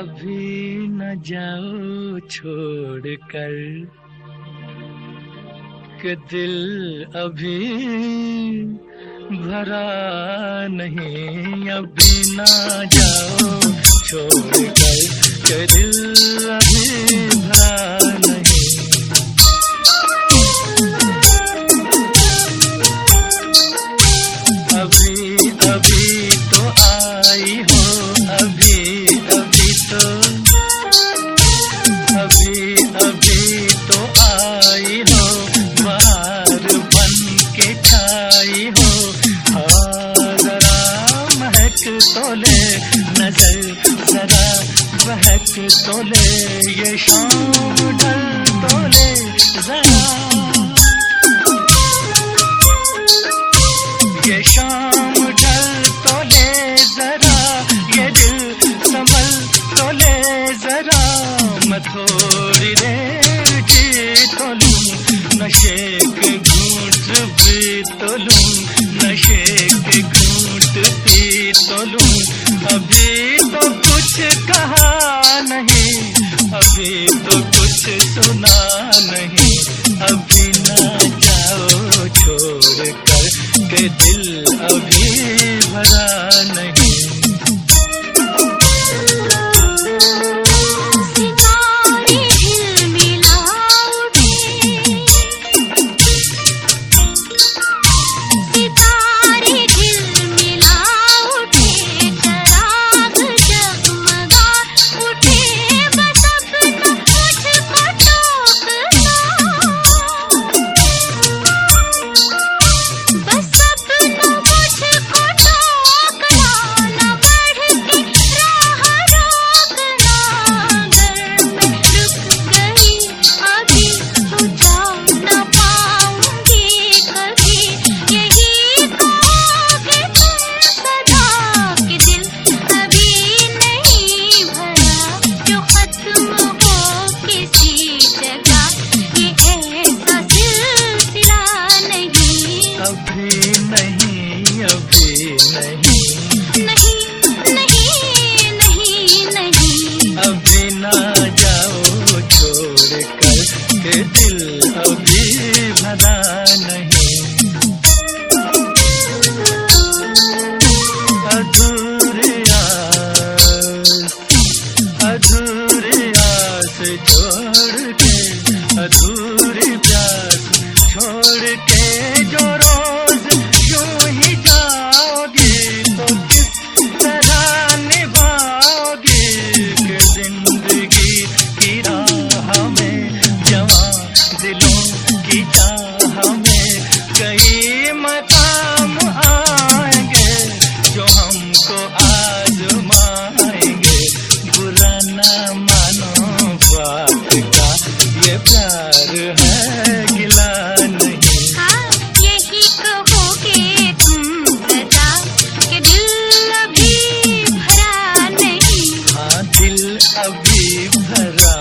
अभी न जाओ छोड़ कर के दिल अभी भरा नहीं, अभी ना जाओ छोड़ कर के दिल अभी बहक तो ले ये शाम ढल तो जरा। ये शाम ढल तो ले जरा। ये दिल संभल तो जरा। मैं थोड़ी देर जी तो नशे के घूंट भी तो लूँ, नशे के घूंट पी तो लूँ। अभी अभी तो कुछ सुना नहीं। अभी ना जाओ छोड़ कर के दिल अभी भरा भी भरा